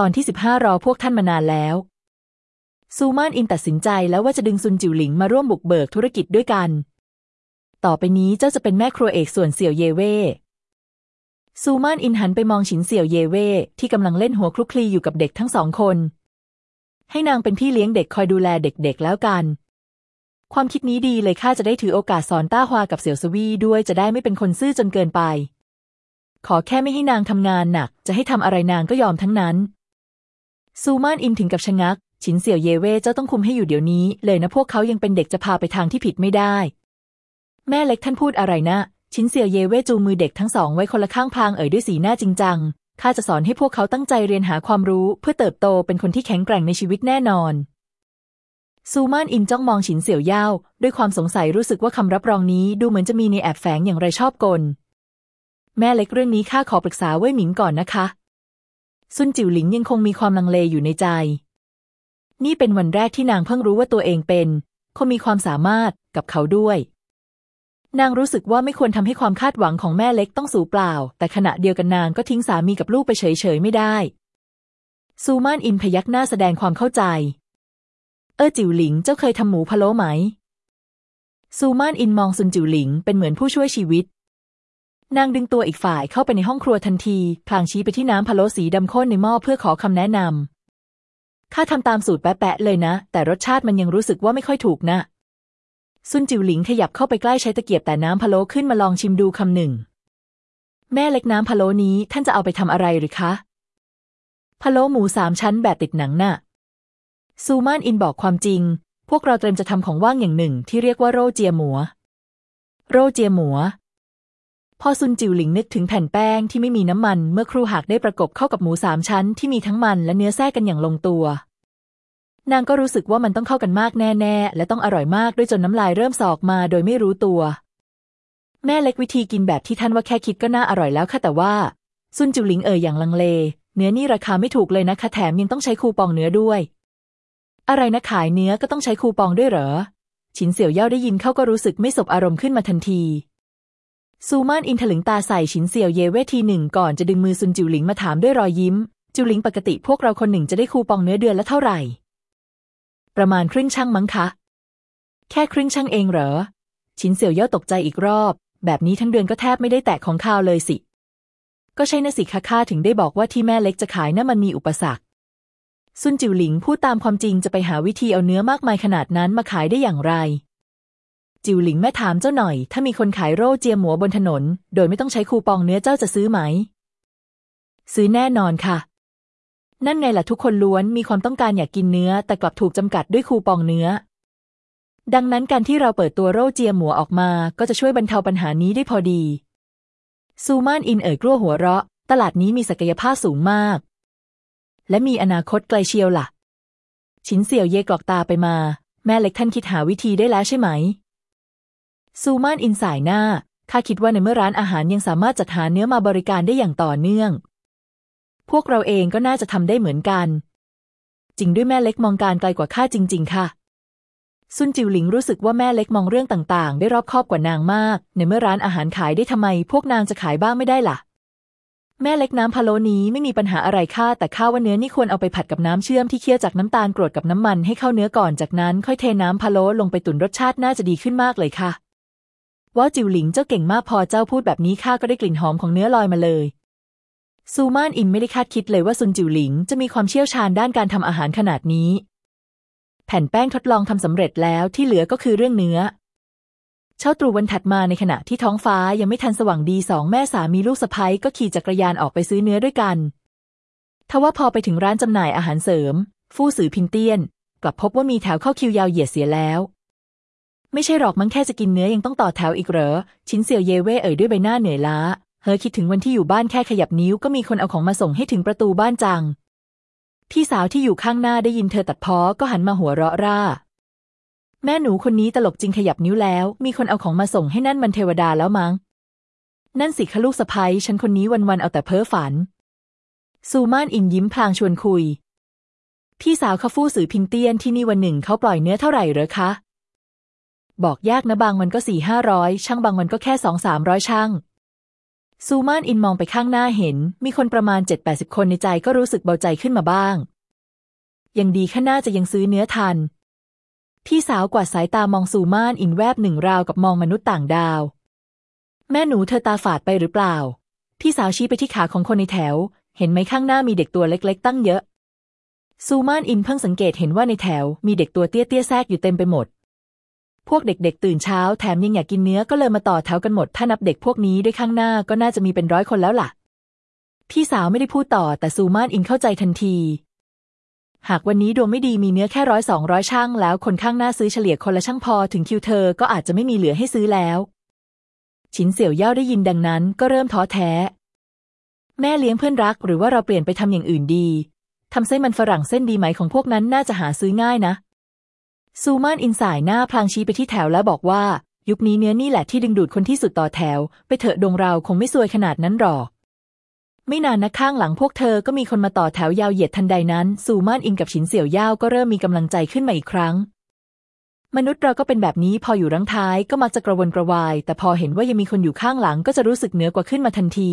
ตอนที่สิบห้ารอพวกท่านมานานแล้ว ซูมานอินตัดสินใจแล้วว่าจะดึงซุนจิ๋วหลิงมาร่วมบุกเบิกธุรกิจด้วยกัน ต่อไปนี้เจ้าจะเป็นแม่ครัวเอกส่วนเสี่ยวเยเว่ซูมานอินหันไปมองฉินเสี่ยวเยเว่ที่กำลังเล่นหัวคลุกคลีอยู่กับเด็กทั้งสองคน ให้นางเป็นพี่เลี้ยงเด็กคอยดูแลเด็กๆแล้วกัน ความคิดนี้ดีเลยข้าจะได้ถือโอกาสสอนต้าฮวากับเสี่ยวสวีด้วยจะได้ไม่เป็นคนซื่อจนเกินไป ขอแค่ไม่ให้นางทำงานหนัก จะให้ทำอะไรนางก็ยอมทั้งนั้น ซูมานอินถึงกับชะงัก ฉินเสี่ยวเยเว่เจ้าต้องคุมให้อยู่เดี๋ยวนี้ เลยนะพวกเขายังเป็นเด็กจะพาไปทางที่ผิดไม่ได้ แม่เล็กท่านพูดอะไรนะชินเสี่ยวเยเว่จูงมือเด็กทั้งสองไว้คนละข้างพางเอ่ยด้วยสีหน้าจริงจังข้าจะสอนให้พวกเขาตั้งใจเรียนหาความรู้ เพื่อเติบโตเป็นคนที่แข็งแกร่งในชีวิตแน่นอนซูมานอินจ้องมองฉินเสี่ยวเย่าด้วยความสงสัยรู้สึกว่าคำรับรองนี้ดูเหมือนจะมีในแอบแฝงอย่างไรชอบกล แม่เล็กเรื่องนี้ข้าขอปรึกษาเว่ยหมิงก่อนนะคะ ซุนจิ๋วหลิงยังคงมีความลังเลอยู่ในใจ นี่เป็นวันแรกที่นางเพิ่งรู้ว่าตัวเองเป็นคนมีความสามารถกับเขาด้วย นางรู้สึกว่าไม่ควรทำให้ความคาดหวังของแม่เล็กต้องสูญเปล่า แต่ขณะเดียวกันนางก็ทิ้งสามีกับลูกไปเฉยๆไม่ได้ ซูมานอินพยักหน้าแสดงความเข้าใจ เออจิ๋วหลิงเจ้าเคยทำหมูพะโล้ไหม ซูมานอินมองซุนจิ๋วหลิงเป็นเหมือนผู้ช่วยชีวิต นางดึงตัวอีกฝ่ายเข้าไปในห้องครัวทันที พลางชี้ไปที่น้ำพะโล้สีดำข้นในหม้อเพื่อขอคำแนะนำข้าทำตามสูตรแปะๆเลยนะ แต่รสชาติมันยังรู้สึกว่าไม่ค่อยถูกนะ ซุนจิ๋วหลิงขยับเข้าไปใกล้ใช้ตะเกียบแต่น้ำพะโล้ขึ้นมาลองชิมดูคำหนึ่ง แม่เล็กน้ำพะโล้นี้ท่านจะเอาไปทำอะไรหรือคะพะโล้หมูสามชั้นแบบติดหนังน่ะ ซูมานอินบอกความจริง พวกเราเตรียมจะทำของว่างอย่างหนึ่งที่เรียกว่าโรเจียหมัว โรเจียหมัว พอซุนจิวหลิงนึกถึงแผ่นแป้งที่ไม่มีน้ำมัน เมื่อครูหักได้ประกบเข้ากับหมูสามชั้นที่มีทั้งมันและเนื้อแทรกกันอย่างลงตัว นางก็รู้สึกว่ามันต้องเข้ากันมากแน่ๆ และต้องอร่อยมากด้วยจนน้ำลายเริ่มสอกมาโดยไม่รู้ตัว แม่เล็กวิธีกินแบบที่ท่านว่าแค่คิดก็น่าอร่อยแล้วค่ะแต่ว่า ซุนจิวหลิงเอ่ยอย่างลังเล เนื้อนี่ราคาไม่ถูกเลยนะคะแถมยังต้องใช้คูปองเนื้อด้วย อะไรนะขายเนื้อก็ต้องใช้คูปองด้วยเหรอ ฉินเสี่ยวเย่าได้ยินเขาก็รู้สึกไม่สบอารมณ์ขึ้นมาทันที ซูมานอินถลึงตาใส่ฉินเสี่ยวเย่เวทีหนึ่งก่อนจะดึงมือซุนจิวหลิงมาถามด้วยรอยยิ้ม จิวหลิงปกติพวกเราคนหนึ่งจะได้คูปองเนื้อเดือนละเท่าไหร่ ประมาณครึ่งช่างมั้งคะ แค่ครึ่งช่างเองเหรอ ฉินเสี่ยวเย่าตกใจอีกรอบ แบบนี้ทั้งเดือนก็แทบไม่ได้แตะของข้าวเลยสิ ก็ใช่นะสิคะข้าถึงได้บอกว่าที่แม่เล็กจะขายน่ะมันมีอุปสรรคซุนจิวหลิงพูดตามความจริงจะไปหาวิธีเอาเนื้อมากมายขนาดนั้นมาขายได้อย่างไร จิวหลิงแม่ถามเจ้าหน่อย ถ้ามีคนขายโร่เจียหมัวบนถนน โดยไม่ต้องใช้คูปองเนื้อเจ้าจะซื้อไหม ซื้อแน่นอนค่ะ นั่นไงล่ะทุกคนล้วนมีความต้องการอยากกินเนื้อ แต่กลับถูกจำกัดด้วยคูปองเนื้อ ดังนั้นการที่เราเปิดตัวโร่เจียหมัวออกมา ก็จะช่วยบรรเทาปัญหานี้ได้พอดี ซูมานอินเอ่ยกลัวหัวเราะ ตลาดนี้มีศักยภาพสูงมาก และมีอนาคตไกลเชียวล่ะฉินเสี่ยวเย่กรอกตาไปมา แม่เล็กท่านคิดหาวิธีได้แล้วใช่ไหม ซูมานอินสายหน้า ข้าคิดว่าในเมื่อร้านอาหารยังสามารถจัดหาเนื้อมาบริการได้อย่างต่อเนื่อง พวกเราเองก็น่าจะทำได้เหมือนกัน จริงด้วยแม่เล็กมองการไกลกว่าข้าจริง ๆ ค่ะซุนจิวหลิงรู้สึกว่าแม่เล็กมองเรื่องต่างๆ ได้รอบคอบกว่านางมาก ในเมื่อร้านอาหารขายได้ทำไม พวกนางจะขายบ้างไม่ได้ล่ะ แม่เล็กน้ำพะโล้นี้ไม่มีปัญหาอะไรค่ะแต่ข้าว่าเนื้อนี่ควรเอาไปผัดกับน้ำเชื่อมที่เคี่ยวจากน้ำตาลกรดกับน้ำมันให้เข้าเนื้อก่อนจากนั้น ค่อยเทน้ำพะโล้ลงไปตุ๋นรสชาติน่าจะดีขึ้นมากเลยค่ะ ว้าวจิวหลิงเจ้าเก่งมากพอเจ้าพูดแบบนี้ข้าก็ได้กลิ่นหอมของเนื้อลอยมาเลย ซูมานอินไม่ได้คาดคิดเลยว่าซุนจิวหลิงจะมีความเชี่ยวชาญด้านการทำอาหารขนาดนี้ แผ่นแป้งทดลองทำสำเร็จแล้วที่เหลือก็คือเรื่องเนื้อ เช้าตรู่วันถัดมาในขณะที่ท้องฟ้ายังไม่ทันสว่างดีสองแม่สามีลูกสะใภ้ก็ขี่จักรยานออกไปซื้อเนื้อด้วยกันทว่าพอไปถึงร้านจำหน่ายอาหารเสริม ฟู่สือพินเตี้ยน กลับพบว่ามีแถวเข้าคิวยาวเหยียดเสียแล้ว ไม่ใช่หรอกมั้งแค่จะกินเนื้อยังต้องต่อแถวอีกเหรอ ชินเสี่ยวเยเว่เอ่ยด้วยใบหน้าเหนื่อยล้า เฮอคิดถึงวันที่อยู่บ้านแค่ขยับนิ้วก็มีคนเอาของมาส่งให้ถึงประตูบ้านจัง พี่สาวที่อยู่ข้างหน้าได้ยินเธอตัดพ้อก็หันมาหัวเราะร่า แม่หนูคนนี้ตลกจริงขยับนิ้วแล้ว มีคนเอาของมาส่งให้นั่นมันเทวดาแล้วมั้ง นั่นสิคะลูกสะพ้ยฉันคนนี้วันๆเอาแต่เพ้อฝัน ซูมานอินยิ้มพลางชวนคุย พี่สาวเขาฟู่สือพิงเตี้ยนที่นี่วันหนึ่งเขาปล่อยเนื้อเท่าไหร่เหรอคะ บอกยากนะบางวันก็สี่ห้าร้อยช่างบางวันก็แค่สองสามร้อยช่าง ซูมานอินมองไปข้างหน้าเห็น มีคนประมาณเจ็ดแปดสิบคนในใจก็รู้สึกเบาใจขึ้นมาบ้าง ยังดีข้างหน่าจะยังซื้อเนื้อทัน พี่สาวกวาดสายตามองซูมานอินแวบหนึ่งราวกับมองมนุษย์ต่างดาว แม่หนูเธอตาฝาดไปหรือเปล่า พี่สาวชี้ไปที่ขาของคนในแถว เห็นไหมข้างหน้ามีเด็กตัวเล็ก ๆ ตั้งเยอะซูมานอินเพิ่งสังเกตเห็นว่าในแถวมีเด็กตัวเตี้ยๆแทรกอยู่เต็มไปหมด พวกเด็กๆ ตื่นเช้าแถมยังอยากกินเนื้อก็เลยมาต่อแถวกันหมด ถ้านับเด็กพวกนี้ด้วยข้างหน้าก็น่าจะมีเป็นร้อยคนแล้วล่ะ พี่สาวไม่ได้พูดต่อแต่ซูมานอินเข้าใจทันที หากวันนี้ดวงไม่ดีมีเนื้อแค่ร้อยสองร้อยช่างแล้วคนข้างหน้าซื้อเฉลี่ยคนละช่างพอถึงคิวเธอก็อาจจะไม่มีเหลือให้ซื้อแล้ว ฉินเสี่ยวเย่าได้ยินดังนั้นก็เริ่มท้อแท้ แม่เลี้ยงเพื่อนรัก หรือว่าเราเปลี่ยนไปทำอย่างอื่นดีทำไส้มันฝรั่งเส้นดีไหมของพวกนั้นน่าจะหาซื้อง่ายนะ ซูมานอินสายหน้าพลางชี้ไปที่แถวแล้วบอกว่า ยุคนี้เนื้อนี่แหละที่ดึงดูดคนที่สุดต่อแถว ไปเถอะดงเราคงไม่ซวยขนาดนั้นหรอก ไม่นานนะข้างหลังพวกเธอก็มีคนมาต่อแถวยาวเหยียดทันใดนั้น ซูมานอินกับฉินเสี่ยวย่าก็เริ่มมีกำลังใจขึ้นมาอีกครั้ง มนุษย์เราก็เป็นแบบนี้พออยู่รังท้ายก็มักจะกระวนกระวาย แต่พอเห็นว่ายังมีคนอยู่ข้างหลังก็จะรู้สึกเหนือกว่าขึ้นมาทันที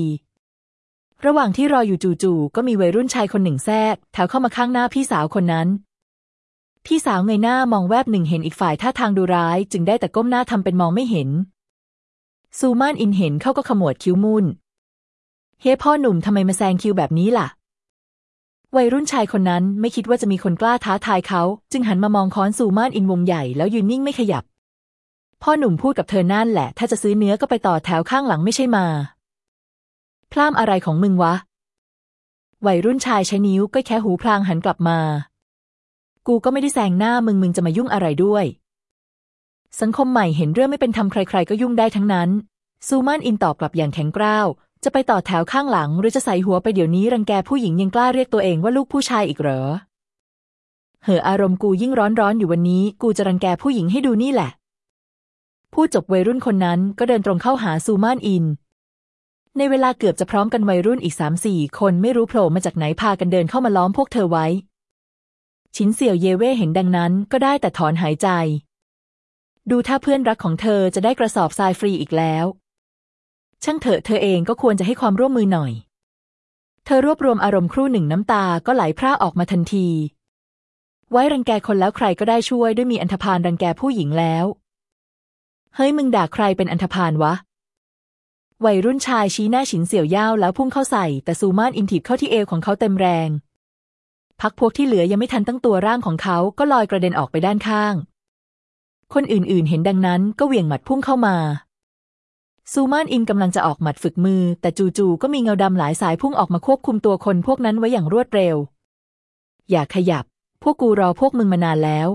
ระหว่างที่รออยู่จู่ๆ ก็มีวัยรุ่นชายคนหนึ่งแทรกแถวเข้ามาข้างหน้าพี่สาวคนนั้น พี่สาวเงยหน้ามองแวบหนึ่งเห็นอีกฝ่ายท่าทางดูร้าย จึงได้แต่ก้มหน้าทำเป็นมองไม่เห็น ซูมานอินเห็นเขาก็ขมวดคิ้วมุนเฮ้พ่อหนุ่มทำไมมาแซงคิวแบบนี้ล่ะ วัยรุ่นชายคนนั้นไม่คิดว่าจะมีคนกล้าท้าทายเขา จึงหันมามองค้อนซูมานอินวงใหญ่แล้วยืนนิ่งไม่ขยับ พ่อหนุ่มพูดกับเธอนั่นแหละ ถ้าจะซื้อเนื้อก็ไปต่อแถวข้างหลังไม่ใช่มา พล่ามอะไรของมึงวะ วัยรุ่นชายใช้นิ้วก็แค่หูพลางหันกลับมา กูก็ไม่ได้แซงหน้ามึงมึงจะมายุ่งอะไรด้วย สังคมใหม่เห็นเรื่องไม่เป็นธรรมใคร ๆ ก็ยุ่งได้ทั้งนั้น ซูมานอินตอบกลับอย่างแข็งกร้าว จะไปต่อแถวข้างหลัง หรือจะใส่หัวไปเดี๋ยวนี้รังแกผู้หญิงยังกล้าเรียกตัวเองว่าลูกผู้ชายอีกเหรอ เหออารมณ์กูยิ่งร้อนร้อนอยู่วันนี้ กูจะรังแกผู้หญิงให้ดูนี่แหละพูดจบวัยรุ่นคนนั้นก็เดินตรงเข้าหาซูมานอินในเวลาเกือบจะพร้อมกันวัยรุ่นอีกสามสี่คนไม่รู้โผล่มาจากไหนพากันเดินเข้ามาล้อมพวกเธอไว้ ชินเสี่ยวเยเว่เห็นดังนั้นก็ได้แต่ถอนหายใจ ดูถ้าเพื่อนรักของเธอจะได้กระสอบทรายฟรีอีกแล้ว ช่างเถอะเธอเองก็ควรจะให้ความร่วมมือหน่อย เธอรวบรวมอารมณ์ครู่หนึ่งน้ำตาก็ไหลพร่าออกมาทันที ไว้รังแกคนแล้วใครก็ได้ช่วยด้วยมีอันธพาลรังแกผู้หญิงแล้ว เฮ้ยมึงด่าใครเป็นอันธพาลวะวัยรุ่นชายชี้หน้าฉินเสี่ยวย่าวแล้วพุ่งเข้าใส่ แต่ซูมานอินถีบเข้าที่เอวของเขาเต็มแรง พักพวกที่เหลือยังไม่ทันตั้งตัวร่างของเขาก็ลอยกระเด็นออกไปด้านข้าง คนอื่นๆ เห็นดังนั้นก็เหวี่ยงหมัดพุ่งเข้ามาซูมานอินกำลังจะออกหมัดฝึกมือ แต่จู่ๆก็มีเงาดำหลายสายพุ่งออกมาควบคุมตัวคนพวกนั้นไว้อย่างรวดเร็ว อย่าขยับ พวกกูรอพวกมึงมานานแล้ว